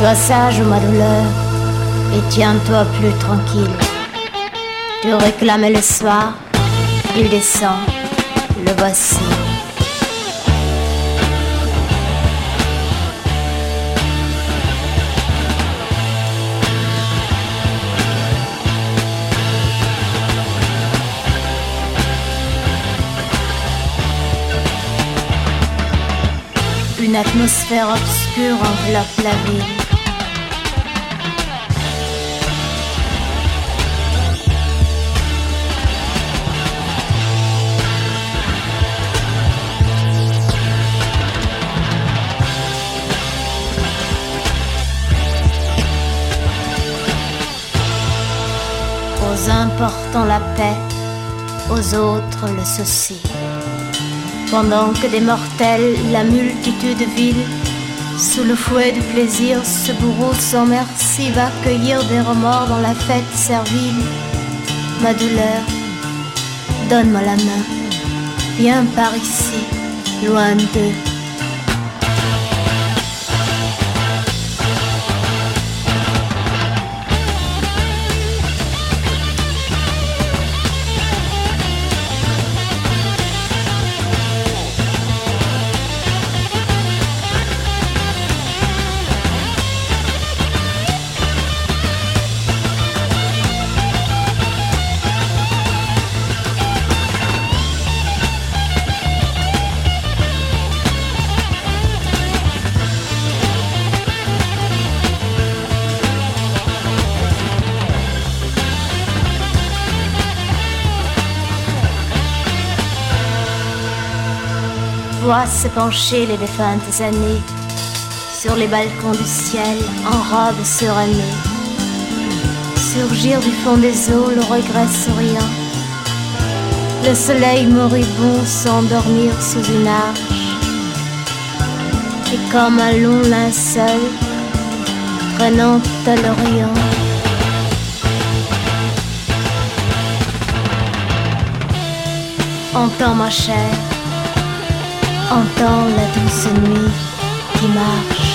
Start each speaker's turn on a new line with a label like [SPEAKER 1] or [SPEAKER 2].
[SPEAKER 1] Sois sage, ma douleur, et tiens-toi plus tranquille. Tu réclamais le soir, il descend, le voici. Une atmosphère obscure enveloppe la ville. Portant la paix, aux autres le souci. Pendant que des mortels, la multitude vile, sous le fouet du plaisir, ce bourreau sans merci va cueillir des remords dans la fête servile. Ma douleur, donne-moi la main, viens par ici, loin d'eux. Vois se pencher les défuntes années sur les balcons du ciel en robe surannée. Surgir du fond des eaux le regret souriant. Le soleil moribond s'endormir sous une arche. Et comme un long linceul traînant à l'Orient. Entends ma chère, Entends la douce nuit qui marche.